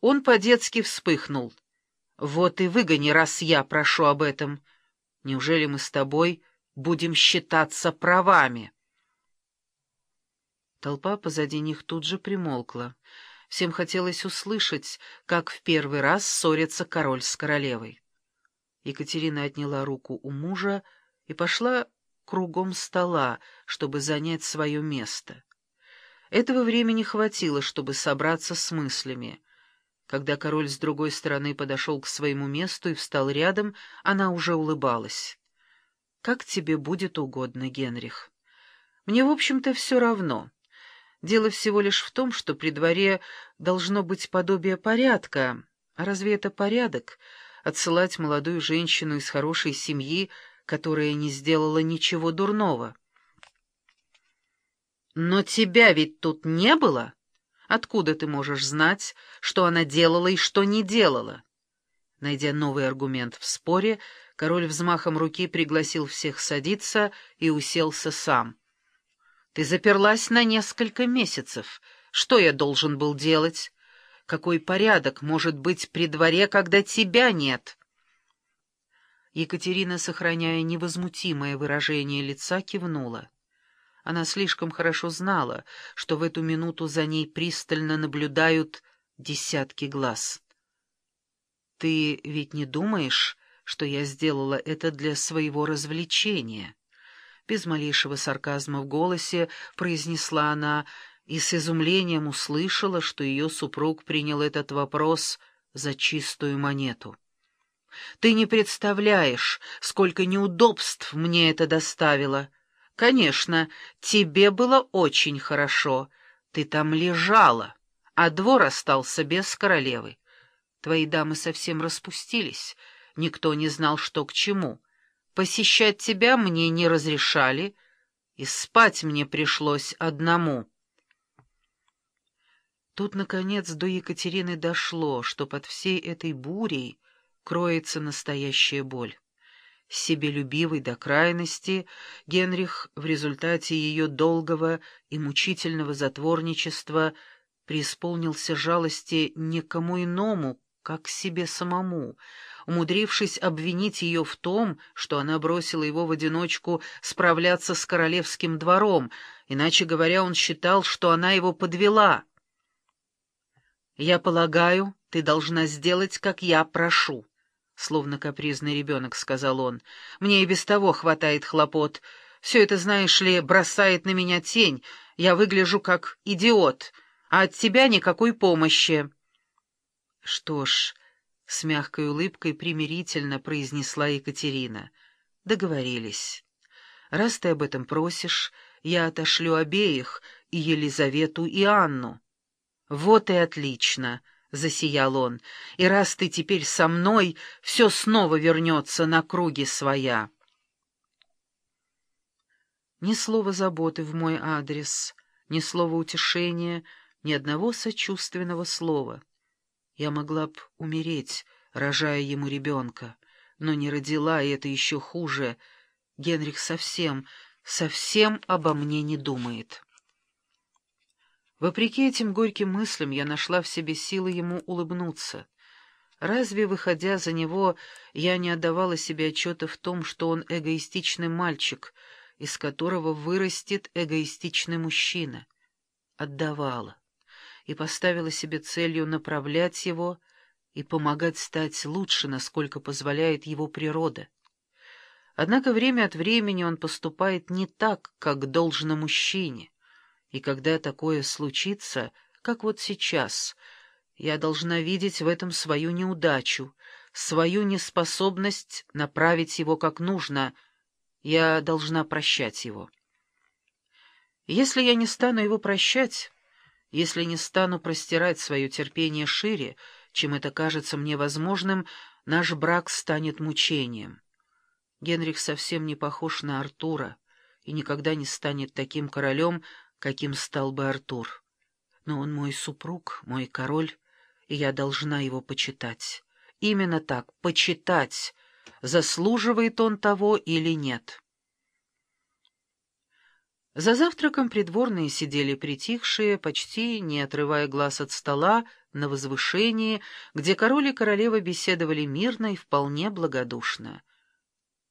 он по-детски вспыхнул. «Вот и выгони, раз я прошу об этом. Неужели мы с тобой будем считаться правами?» Толпа позади них тут же примолкла. Всем хотелось услышать, как в первый раз ссорится король с королевой. Екатерина отняла руку у мужа и пошла кругом стола, чтобы занять свое место. Этого времени хватило, чтобы собраться с мыслями. Когда король с другой стороны подошел к своему месту и встал рядом, она уже улыбалась. «Как тебе будет угодно, Генрих. Мне, в общем-то, все равно». Дело всего лишь в том, что при дворе должно быть подобие порядка. А разве это порядок — отсылать молодую женщину из хорошей семьи, которая не сделала ничего дурного? «Но тебя ведь тут не было? Откуда ты можешь знать, что она делала и что не делала?» Найдя новый аргумент в споре, король взмахом руки пригласил всех садиться и уселся сам. Ты заперлась на несколько месяцев. Что я должен был делать? Какой порядок может быть при дворе, когда тебя нет?» Екатерина, сохраняя невозмутимое выражение лица, кивнула. Она слишком хорошо знала, что в эту минуту за ней пристально наблюдают десятки глаз. «Ты ведь не думаешь, что я сделала это для своего развлечения?» без малейшего сарказма в голосе произнесла она и с изумлением услышала, что ее супруг принял этот вопрос за чистую монету. «Ты не представляешь, сколько неудобств мне это доставило. Конечно, тебе было очень хорошо. Ты там лежала, а двор остался без королевы. Твои дамы совсем распустились, никто не знал, что к чему». Посещать тебя мне не разрешали, и спать мне пришлось одному. Тут, наконец, до Екатерины дошло, что под всей этой бурей кроется настоящая боль. Себелюбивый до крайности, Генрих в результате ее долгого и мучительного затворничества преисполнился жалости никому иному, как себе самому, умудрившись обвинить ее в том, что она бросила его в одиночку справляться с королевским двором, иначе говоря, он считал, что она его подвела. «Я полагаю, ты должна сделать, как я прошу», — словно капризный ребенок сказал он. «Мне и без того хватает хлопот. Все это, знаешь ли, бросает на меня тень. Я выгляжу как идиот, а от тебя никакой помощи». «Что ж...» — с мягкой улыбкой примирительно произнесла Екатерина. «Договорились. Раз ты об этом просишь, я отошлю обеих, и Елизавету, и Анну». «Вот и отлично!» — засиял он. «И раз ты теперь со мной, все снова вернется на круги своя». Ни слова заботы в мой адрес, ни слова утешения, ни одного сочувственного слова — я могла б умереть, рожая ему ребенка, но не родила, и это еще хуже. Генрих совсем, совсем обо мне не думает. Вопреки этим горьким мыслям я нашла в себе силы ему улыбнуться. Разве, выходя за него, я не отдавала себе отчета в том, что он эгоистичный мальчик, из которого вырастет эгоистичный мужчина? Отдавала и поставила себе целью направлять его и помогать стать лучше, насколько позволяет его природа. Однако время от времени он поступает не так, как должно мужчине, и когда такое случится, как вот сейчас, я должна видеть в этом свою неудачу, свою неспособность направить его как нужно, я должна прощать его. Если я не стану его прощать если не стану простирать свое терпение шире, чем это кажется мне возможным, наш брак станет мучением. Генрих совсем не похож на Артура и никогда не станет таким королем, каким стал бы Артур. Но он мой супруг, мой король, и я должна его почитать. Именно так, почитать, заслуживает он того или нет». За завтраком придворные сидели притихшие, почти не отрывая глаз от стола, на возвышении, где король и королева беседовали мирно и вполне благодушно.